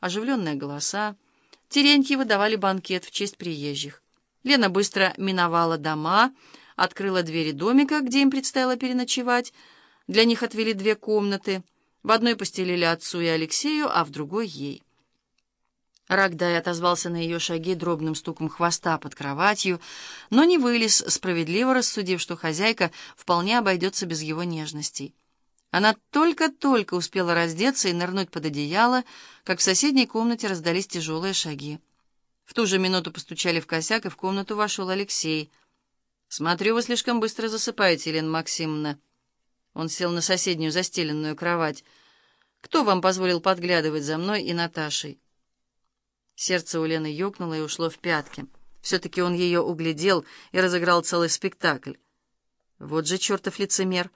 оживленные голоса. Терентьевы давали банкет в честь приезжих. Лена быстро миновала дома, открыла двери домика, где им предстояло переночевать. Для них отвели две комнаты. В одной постелили отцу и Алексею, а в другой — ей. Рогдай отозвался на ее шаги дробным стуком хвоста под кроватью, но не вылез, справедливо рассудив, что хозяйка вполне обойдется без его нежностей. Она только-только успела раздеться и нырнуть под одеяло, как в соседней комнате раздались тяжелые шаги. В ту же минуту постучали в косяк, и в комнату вошел Алексей. «Смотрю, вы слишком быстро засыпаете, Елена Максимовна». Он сел на соседнюю застеленную кровать. «Кто вам позволил подглядывать за мной и Наташей?» Сердце у Лены ёкнуло и ушло в пятки. Все-таки он ее углядел и разыграл целый спектакль. Вот же чертов лицемер!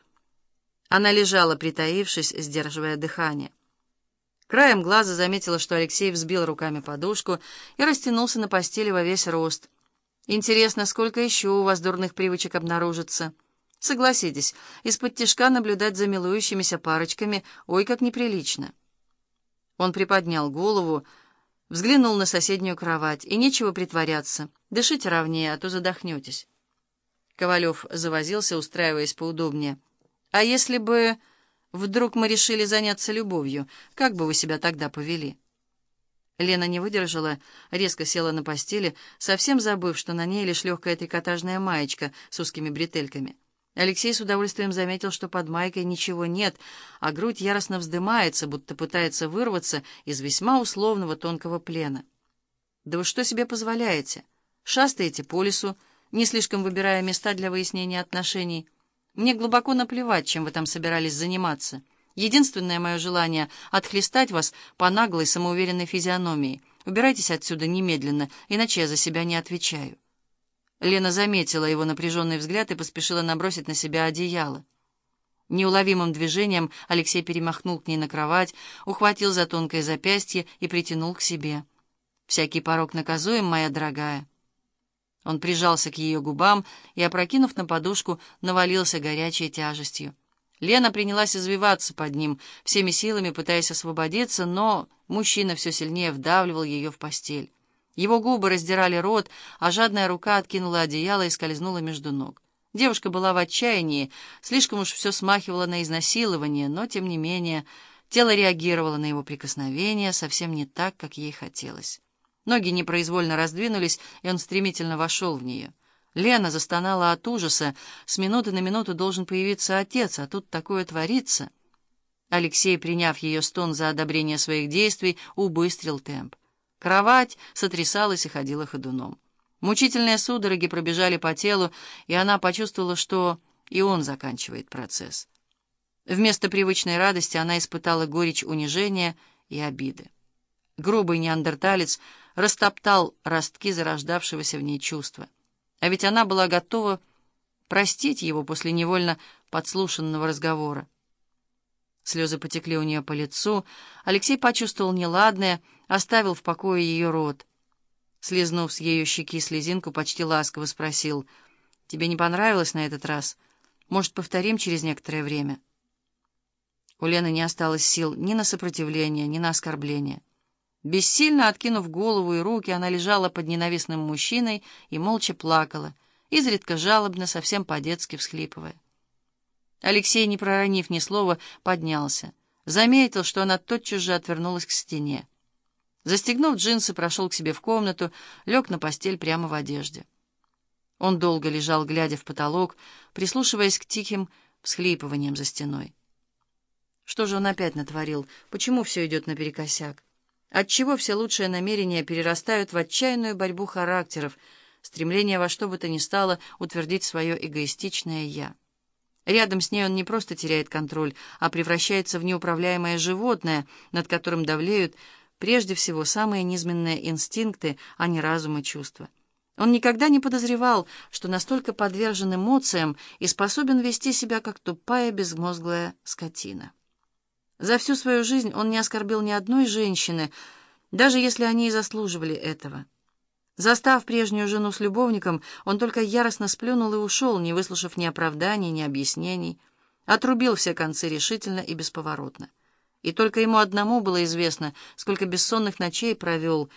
Она лежала, притаившись, сдерживая дыхание. Краем глаза заметила, что Алексей взбил руками подушку и растянулся на постели во весь рост. «Интересно, сколько еще у вас дурных привычек обнаружится?» «Согласитесь, из-под тишка наблюдать за милующимися парочками, ой, как неприлично». Он приподнял голову, Взглянул на соседнюю кровать. И нечего притворяться. Дышите ровнее, а то задохнетесь. Ковалев завозился, устраиваясь поудобнее. А если бы вдруг мы решили заняться любовью, как бы вы себя тогда повели? Лена не выдержала, резко села на постели, совсем забыв, что на ней лишь легкая трикотажная маечка с узкими бретельками. Алексей с удовольствием заметил, что под майкой ничего нет, а грудь яростно вздымается, будто пытается вырваться из весьма условного тонкого плена. «Да вы что себе позволяете? Шастаете по лесу, не слишком выбирая места для выяснения отношений. Мне глубоко наплевать, чем вы там собирались заниматься. Единственное мое желание — отхлестать вас по наглой самоуверенной физиономии. Убирайтесь отсюда немедленно, иначе я за себя не отвечаю». Лена заметила его напряженный взгляд и поспешила набросить на себя одеяло. Неуловимым движением Алексей перемахнул к ней на кровать, ухватил за тонкое запястье и притянул к себе. «Всякий порог наказуем, моя дорогая». Он прижался к ее губам и, опрокинув на подушку, навалился горячей тяжестью. Лена принялась извиваться под ним, всеми силами пытаясь освободиться, но мужчина все сильнее вдавливал ее в постель. Его губы раздирали рот, а жадная рука откинула одеяло и скользнула между ног. Девушка была в отчаянии, слишком уж все смахивало на изнасилование, но, тем не менее, тело реагировало на его прикосновение совсем не так, как ей хотелось. Ноги непроизвольно раздвинулись, и он стремительно вошел в нее. Лена застонала от ужаса. С минуты на минуту должен появиться отец, а тут такое творится. Алексей, приняв ее стон за одобрение своих действий, убыстрил темп. Кровать сотрясалась и ходила ходуном. Мучительные судороги пробежали по телу, и она почувствовала, что и он заканчивает процесс. Вместо привычной радости она испытала горечь унижения и обиды. Грубый неандерталец растоптал ростки зарождавшегося в ней чувства. А ведь она была готова простить его после невольно подслушанного разговора. Слезы потекли у нее по лицу. Алексей почувствовал неладное, оставил в покое ее рот. Слизнув с ее щеки слезинку, почти ласково спросил, «Тебе не понравилось на этот раз? Может, повторим через некоторое время?» У Лены не осталось сил ни на сопротивление, ни на оскорбление. Бессильно откинув голову и руки, она лежала под ненавистным мужчиной и молча плакала, изредка жалобно, совсем по-детски всхлипывая. Алексей, не проронив ни слова, поднялся. Заметил, что она тотчас же отвернулась к стене. Застегнув джинсы, прошел к себе в комнату, лег на постель прямо в одежде. Он долго лежал, глядя в потолок, прислушиваясь к тихим всхлипываниям за стеной. Что же он опять натворил? Почему все идет наперекосяк? Отчего все лучшие намерения перерастают в отчаянную борьбу характеров, стремление во что бы то ни стало утвердить свое эгоистичное «я»? Рядом с ней он не просто теряет контроль, а превращается в неуправляемое животное, над которым давлеют прежде всего самые низменные инстинкты, а не разум и чувства. Он никогда не подозревал, что настолько подвержен эмоциям и способен вести себя как тупая безмозглая скотина. За всю свою жизнь он не оскорбил ни одной женщины, даже если они и заслуживали этого. Застав прежнюю жену с любовником, он только яростно сплюнул и ушел, не выслушав ни оправданий, ни объяснений, отрубил все концы решительно и бесповоротно. И только ему одному было известно, сколько бессонных ночей провел,